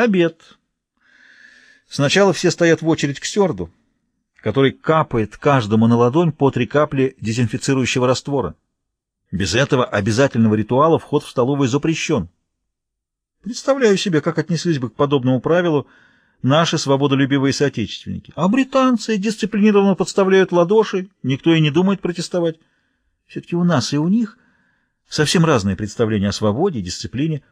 Обед. Сначала все стоят в очередь к стюарду, который капает каждому на ладонь по три капли дезинфицирующего раствора. Без этого обязательного ритуала вход в столовую запрещен. Представляю себе, как отнеслись бы к подобному правилу наши свободолюбивые соотечественники. А британцы дисциплинированно подставляют ладоши, никто и не думает протестовать. Все-таки у нас и у них совсем разные представления о свободе и дисциплине.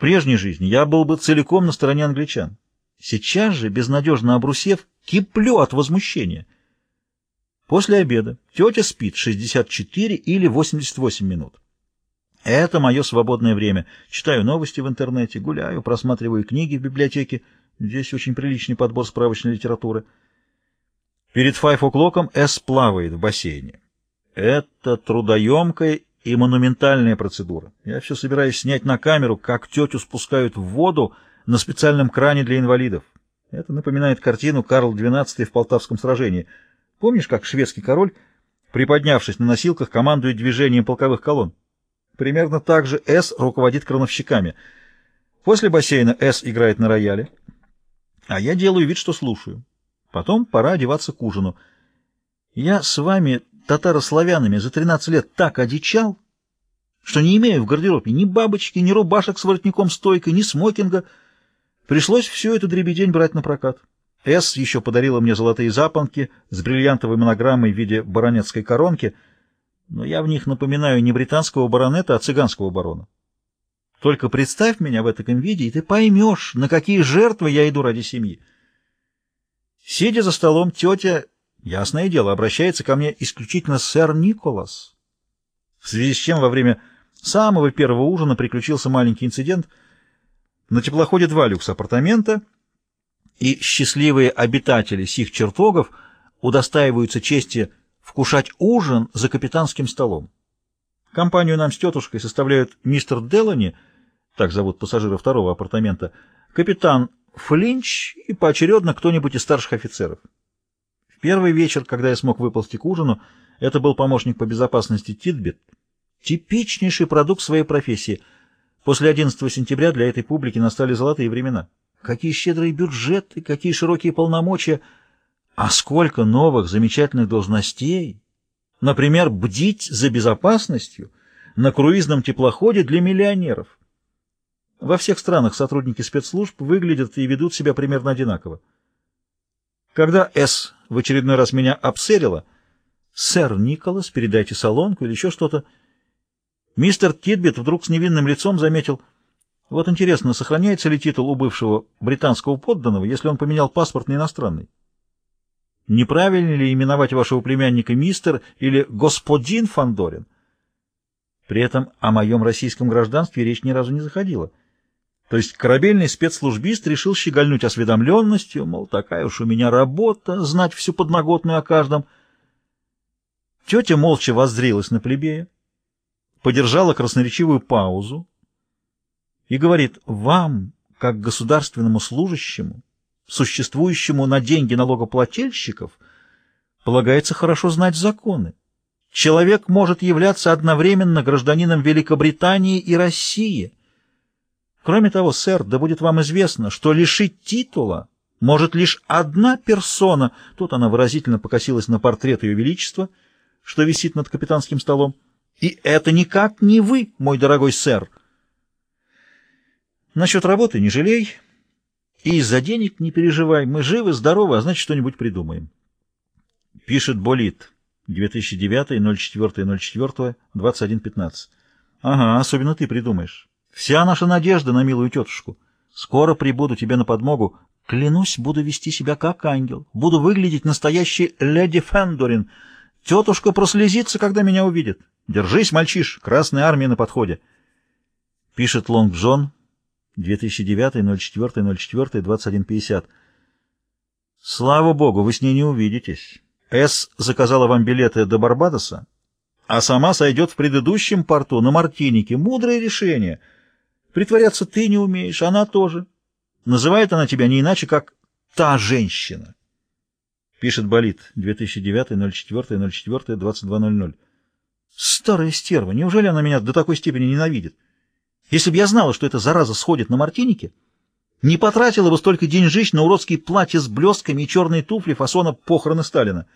Прежней жизни я был бы целиком на стороне англичан. Сейчас же, безнадежно обрусев, киплю от возмущения. После обеда тетя спит 64 или 88 минут. Это мое свободное время. Читаю новости в интернете, гуляю, просматриваю книги в библиотеке. Здесь очень приличный подбор справочной литературы. Перед файф-оклоком С плавает в бассейне. Это трудоемкая и монументальная процедура. Я все собираюсь снять на камеру, как тетю спускают в воду на специальном кране для инвалидов. Это напоминает картину Карл XII в Полтавском сражении. Помнишь, как шведский король, приподнявшись на носилках, командует движением полковых колонн? Примерно так же С руководит крановщиками. После бассейна С играет на рояле, а я делаю вид, что слушаю. Потом пора одеваться к ужину. Я с вами, татарославянами, за 13 лет так одичал, что не имею в гардеробе ни бабочки, ни рубашек с воротником-стойкой, ни смокинга. Пришлось всю эту дребедень брать на прокат. С еще подарила мне золотые запонки с бриллиантовой монограммой в виде баронетской коронки — но я в них напоминаю не британского баронета, а цыганского барона. Только представь меня в этом виде, и ты поймешь, на какие жертвы я иду ради семьи. Сидя за столом, тетя, ясное дело, обращается ко мне исключительно сэр Николас. В связи с чем во время самого первого ужина приключился маленький инцидент. На теплоходе два люкса апартамента, и счастливые обитатели сих чертогов удостаиваются чести вкушать ужин за капитанским столом. Компанию нам с тетушкой составляют мистер Делани, так зовут пассажира второго апартамента, капитан Флинч и поочередно кто-нибудь из старших офицеров. Первый вечер, когда я смог выползти к ужину, это был помощник по безопасности Титбит, типичнейший продукт своей профессии. После 11 сентября для этой публики настали золотые времена. Какие щедрые бюджеты, какие широкие полномочия — а сколько новых замечательных должностей! Например, бдить за безопасностью на круизном теплоходе для миллионеров. Во всех странах сотрудники спецслужб выглядят и ведут себя примерно одинаково. Когда С в очередной раз меня обсерила, «Сэр Николас, передайте солонку» или еще что-то, мистер Титбит вдруг с невинным лицом заметил, вот интересно, сохраняется ли титул у бывшего британского подданного, если он поменял паспорт на иностранный? неправильно ли именовать вашего племянника мистер или господин Фандорин? При этом о моем российском гражданстве речь ни разу не заходила. То есть корабельный спецслужбист решил щегольнуть осведомленностью, мол, такая уж у меня работа, знать всю подноготную о каждом. Тетя молча воззрелась на плебея, подержала красноречивую паузу и говорит, вам, как государственному служащему, существующему на деньги налогоплательщиков, полагается хорошо знать законы. Человек может являться одновременно гражданином Великобритании и России. Кроме того, сэр, да будет вам известно, что лишить титула может лишь одна персона, тут она выразительно покосилась на портрет Ее Величества, что висит над капитанским столом, и это никак не вы, мой дорогой сэр. Насчет работы не жалей, — и из-за денег не переживай, мы живы, здоровы, а значит, что-нибудь придумаем. Пишет Болит. 2009-04-04-21-15. Ага, особенно ты придумаешь. Вся наша надежда на милую тетушку. Скоро прибуду тебе на подмогу. Клянусь, буду вести себя как ангел. Буду выглядеть настоящей леди Фендорин. Тетушка прослезится, когда меня увидит. Держись, мальчиш, Красная Армия на подходе. Пишет Лонг Джон. 2009-04-04-21-50. Слава богу, вы с ней не увидитесь. С заказала вам билеты до Барбадоса, а сама сойдет в предыдущем порту на Мартинике. Мудрое решение. Притворяться ты не умеешь, она тоже. Называет она тебя не иначе, как «та женщина». Пишет Болит, 2009-04-04-22-00. Старая стерва, неужели она меня до такой степени ненавидит? Если бы я знала, что эта зараза сходит на Мартинике, Не потратила бы столько деньжищ на уродские платья с блестками и черные туфли фасона похороны Сталина.